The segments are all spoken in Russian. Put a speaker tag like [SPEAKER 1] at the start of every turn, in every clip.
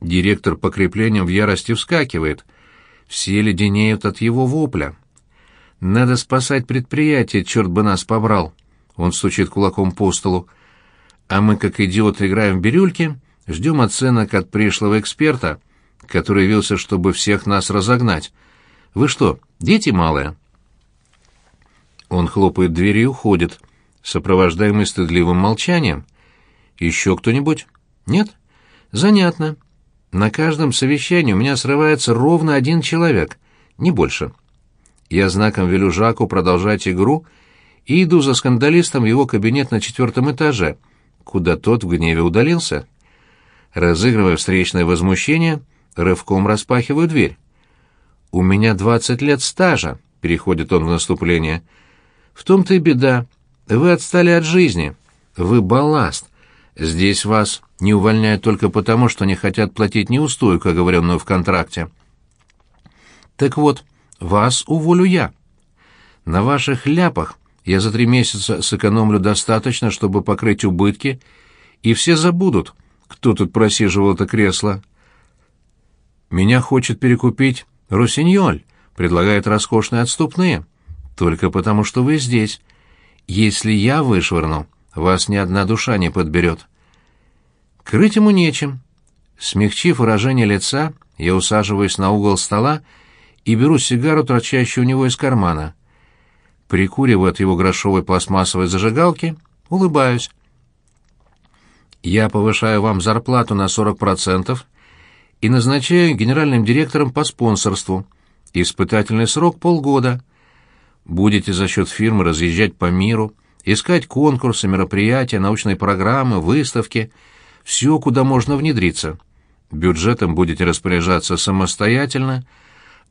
[SPEAKER 1] Директор по креплениям в ярости вскакивает. Все леденеют от его вопля. «Надо спасать предприятие, черт бы нас побрал!» Он стучит кулаком по столу. А мы, как идиоты, играем в бирюльки, ждем оценок от пришлого эксперта, который явился, чтобы всех нас разогнать. Вы что, дети малые?» Он хлопает дверью и уходит, сопровождаемый стыдливым молчанием. «Еще кто-нибудь?» «Нет?» «Занятно. На каждом совещании у меня срывается ровно один человек, не больше». Я знаком велю Жаку продолжать игру и иду за скандалистом в его кабинет на четвертом этаже, куда тот в гневе удалился. Разыгрывая встречное возмущение, рывком распахиваю дверь. «У меня двадцать лет стажа», — переходит он в наступление. «В том-то и беда. Вы отстали от жизни. Вы балласт. Здесь вас не увольняют только потому, что не хотят платить неустойку, оговоренную в контракте». «Так вот, вас уволю я. На ваших ляпах я за три месяца сэкономлю достаточно, чтобы покрыть убытки, и все забудут, кто тут просиживал это кресло. Меня хочет перекупить Русиньоль, предлагает роскошные отступные, только потому что вы здесь. Если я вышвырну, вас ни одна душа не подберет. Крыть ему нечем. Смягчив выражение лица, я усаживаюсь на угол стола и беру сигару, торчащую у него из кармана. Прикуриваю от его грошовой пластмассовой зажигалки, улыбаюсь. Я повышаю вам зарплату на 40% и назначаю генеральным директором по спонсорству. Испытательный срок полгода. Будете за счет фирмы разъезжать по миру, искать конкурсы, мероприятия, научные программы, выставки, все, куда можно внедриться. Бюджетом будете распоряжаться самостоятельно –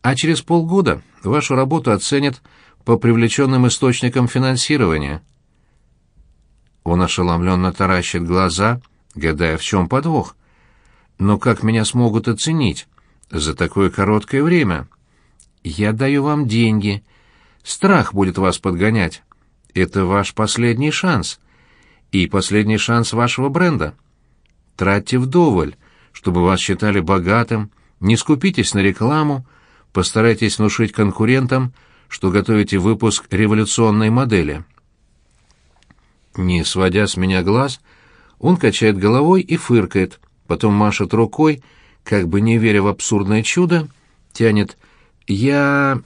[SPEAKER 1] а через полгода вашу работу оценят по привлеченным источникам финансирования. Он ошеломленно таращит глаза, гадая, в чем подвох. Но как меня смогут оценить за такое короткое время? Я даю вам деньги. Страх будет вас подгонять. Это ваш последний шанс. И последний шанс вашего бренда. Тратьте вдоволь, чтобы вас считали богатым, не скупитесь на рекламу, постарайтесь внушить конкурентам, что готовите выпуск революционной модели. Не сводя с меня глаз, он качает головой и фыркает, потом машет рукой, как бы не веря в абсурдное чудо, тянет «Я...»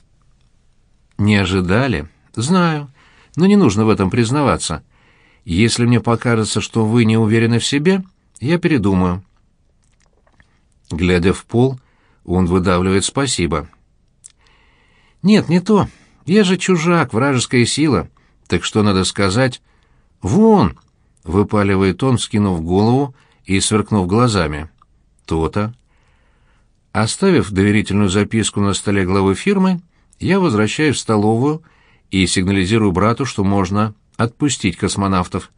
[SPEAKER 1] «Не ожидали?» «Знаю, но не нужно в этом признаваться. Если мне покажется, что вы не уверены в себе, я передумаю». Глядя в пол, он выдавливает «спасибо». «Нет, не то. Я же чужак, вражеская сила. Так что надо сказать?» «Вон!» — выпаливает он, скинув голову и сверкнув глазами. «То-то». Оставив доверительную записку на столе главы фирмы, я возвращаюсь в столовую и сигнализирую брату, что можно отпустить космонавтов.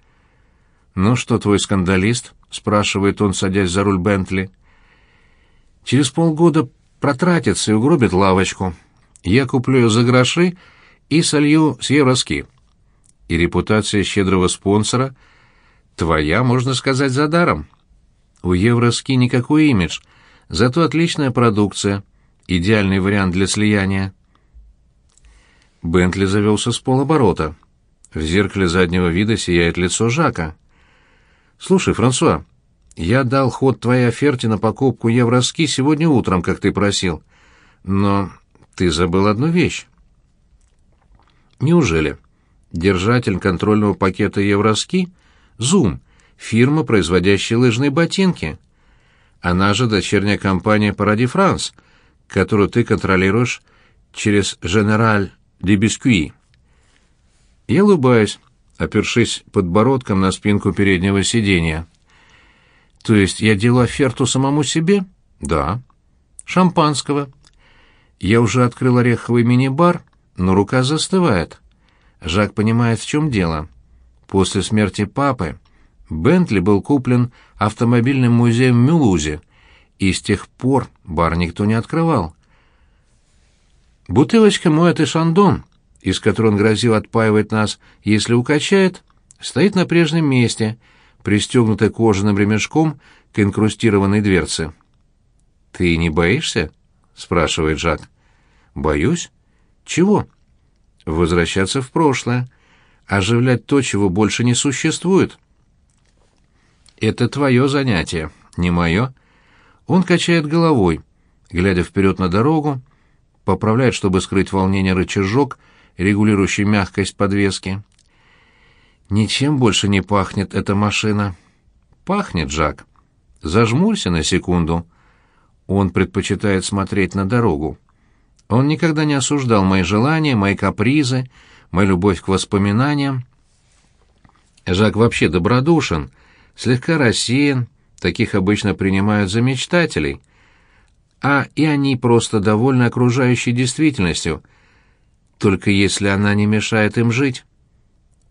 [SPEAKER 1] «Ну что, твой скандалист?» — спрашивает он, садясь за руль Бентли. «Через полгода протратится и угробит лавочку. Я куплю ее за гроши и солью с евроски. И репутация щедрого спонсора твоя, можно сказать, за даром. У евроски никакой имидж, зато отличная продукция, идеальный вариант для слияния. Бентли завелся с полоборота. В зеркале заднего вида сияет лицо Жака. «Слушай, Франсуа, я дал ход твоей оферте на покупку евроски сегодня утром, как ты просил. Но ты забыл одну вещь. Неужели? Держатель контрольного пакета Евроски — Зум, фирма, производящая лыжные ботинки. Она же дочерняя компания Паради Франс, которую ты контролируешь через General Biscuit. Я улыбаюсь, опершись подбородком на спинку переднего сиденья. То есть я делаю оферту самому себе? Да. Шампанского. Я уже открыл ореховый мини-бар, но рука застывает. Жак понимает, в чем дело. После смерти папы Бентли был куплен автомобильным музеем в Мюлузе, и с тех пор бар никто не открывал. Бутылочка Муэт и Шандон, из которой он грозил отпаивать нас, если укачает, стоит на прежнем месте, пристегнутая кожаным ремешком к инкрустированной дверце. «Ты не боишься?» — спрашивает Жак. «Боюсь? Чего?» «Возвращаться в прошлое. Оживлять то, чего больше не существует». «Это твое занятие, не мое». Он качает головой, глядя вперед на дорогу, поправляет, чтобы скрыть волнение рычажок, регулирующий мягкость подвески. Ничем больше не пахнет эта машина. Пахнет, Жак. Зажмурься на секунду. Он предпочитает смотреть на дорогу. Он никогда не осуждал мои желания, мои капризы, мою любовь к воспоминаниям. Жак вообще добродушен, слегка рассеян, таких обычно принимают за мечтателей. А и они просто довольны окружающей действительностью, только если она не мешает им жить.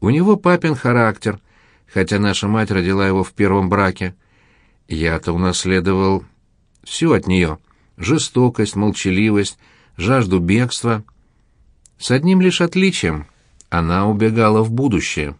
[SPEAKER 1] У него папин характер, хотя наша мать родила его в первом браке. Я-то унаследовал все от нее — жестокость, молчаливость, жажду бегства. С одним лишь отличием — она убегала в будущее.